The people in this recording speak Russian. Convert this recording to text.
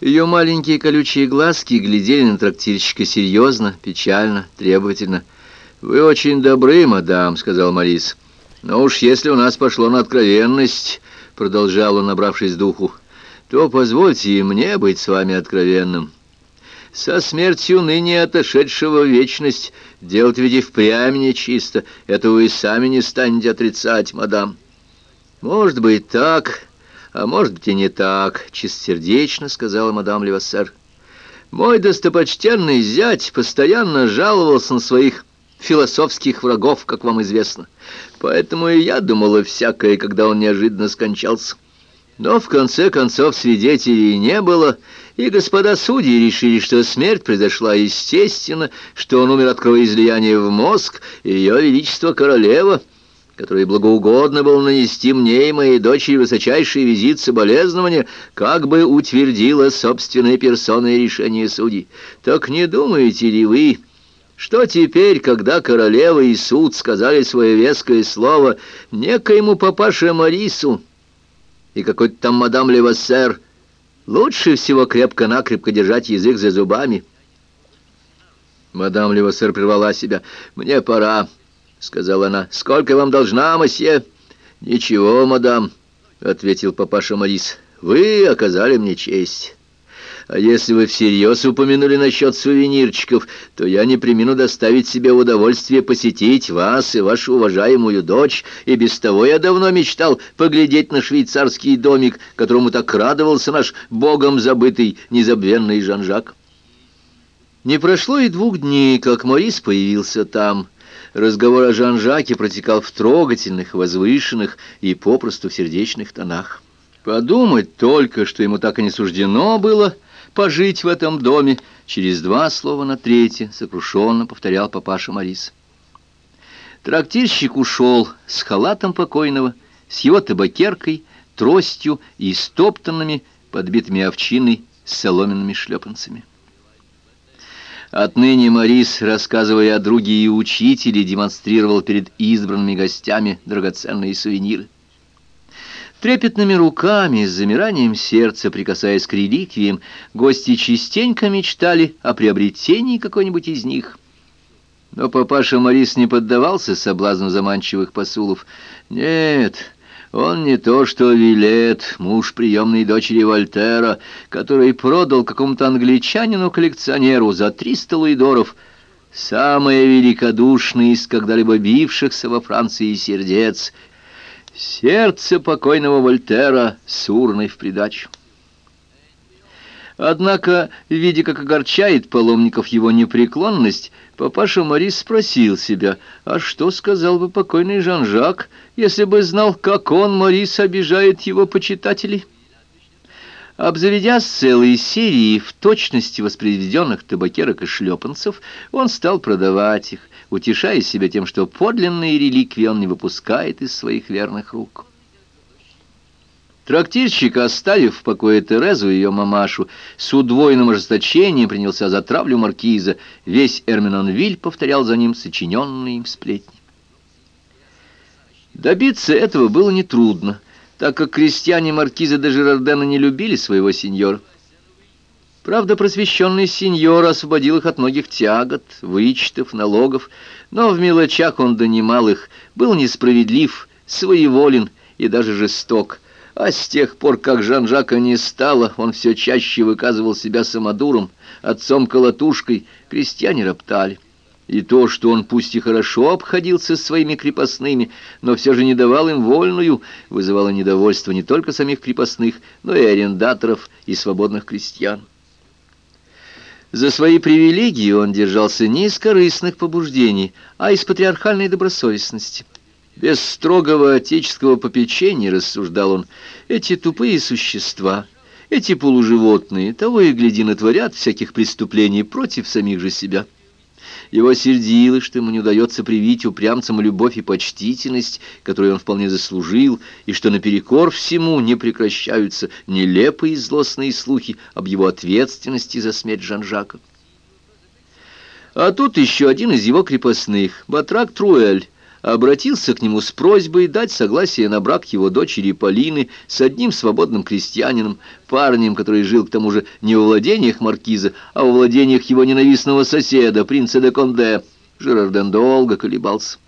Ее маленькие колючие глазки глядели на трактирщика серьезно, печально, требовательно. «Вы очень добры, мадам», — сказал Морис. «Но уж если у нас пошло на откровенность», — продолжал он, набравшись духу, — «то позвольте и мне быть с вами откровенным. Со смертью ныне отошедшего вечность делать ведь и впрямь нечисто, это вы и сами не станете отрицать, мадам». «Может быть, так», «А может быть и не так», — чистосердечно сказала мадам Левассер. «Мой достопочтенный зять постоянно жаловался на своих философских врагов, как вам известно. Поэтому и я думала всякое, когда он неожиданно скончался. Но в конце концов свидетелей не было, и господа судьи решили, что смерть произошла естественно, что он умер от кровоизлияния в мозг, и ее величество королева — которой благоугодно было нанести мне и моей дочери высочайший визит соболезнования, как бы утвердила собственной персоной решение судей. Так не думаете ли вы, что теперь, когда королева и суд сказали свое веское слово некоему папаше Марису и какой-то там мадам Левассер, лучше всего крепко-накрепко держать язык за зубами? Мадам Левассер прервала себя. «Мне пора». — сказала она. — Сколько вам должна, мосье? — Ничего, мадам, — ответил папаша Морис. — Вы оказали мне честь. А если вы всерьез упомянули насчет сувенирчиков, то я не примену доставить себе удовольствие посетить вас и вашу уважаемую дочь, и без того я давно мечтал поглядеть на швейцарский домик, которому так радовался наш богом забытый незабвенный Жан-Жак. Не прошло и двух дней, как Морис появился там — Разговор о Жан-Жаке протекал в трогательных, возвышенных и попросту сердечных тонах. Подумать только, что ему так и не суждено было пожить в этом доме, через два слова на третье сокрушенно повторял папаша Морис. Трактирщик ушел с халатом покойного, с его табакеркой, тростью и стоптанными, подбитыми овчиной, соломенными шлепанцами. Отныне Морис, рассказывая о друге и учителе, демонстрировал перед избранными гостями драгоценные сувениры. Трепетными руками, с замиранием сердца, прикасаясь к реликвиям, гости частенько мечтали о приобретении какой-нибудь из них. Но папаша Морис не поддавался соблазну заманчивых посулов. Нет, он не то что Вилет, муж приемной дочери Вольтера, который продал какому-то англичанину-коллекционеру за триста луидоров самое великодушное из когда-либо бившихся во Франции сердец, сердце покойного Вольтера с урной в придачу. Однако, видя, как огорчает паломников его непреклонность, папаша Морис спросил себя, а что сказал бы покойный Жан-Жак, если бы знал, как он, Морис, обижает его почитателей? Обзаведясь целой серией в точности воспроизведенных табакерок и шлепанцев, он стал продавать их, утешая себя тем, что подлинные реликвии он не выпускает из своих верных рук. Трактирщик, оставив в покое Терезу и ее мамашу, с удвоенным ожесточением принялся за травлю маркиза. Весь Эрминонвиль повторял за ним сочиненные им сплетни. Добиться этого было нетрудно, так как крестьяне маркиза де Жирардена не любили своего сеньора. Правда, просвещенный сеньор освободил их от многих тягот, вычетов, налогов, но в мелочах он донимал их, был несправедлив, своеволен и даже жесток, а с тех пор, как Жан-Жака не стало, он все чаще выказывал себя самодуром, отцом-колотушкой, крестьяне роптали. И то, что он пусть и хорошо обходился с своими крепостными, но все же не давал им вольную, вызывало недовольство не только самих крепостных, но и арендаторов и свободных крестьян. За свои привилегии он держался не из корыстных побуждений, а из патриархальной добросовестности. Без строгого отеческого попечения, рассуждал он, эти тупые существа, эти полуживотные, того и гляди натворят всяких преступлений против самих же себя. Его сердило, что ему не удается привить упрямцам любовь и почтительность, которую он вполне заслужил, и что наперекор всему не прекращаются нелепые и злостные слухи об его ответственности за смерть Жан-Жака. А тут еще один из его крепостных, Батрак Труэль, обратился к нему с просьбой дать согласие на брак его дочери Полины с одним свободным крестьянином, парнем, который жил к тому же не во владениях маркиза, а во владениях его ненавистного соседа, принца де Конде. Жерарден долго колебался.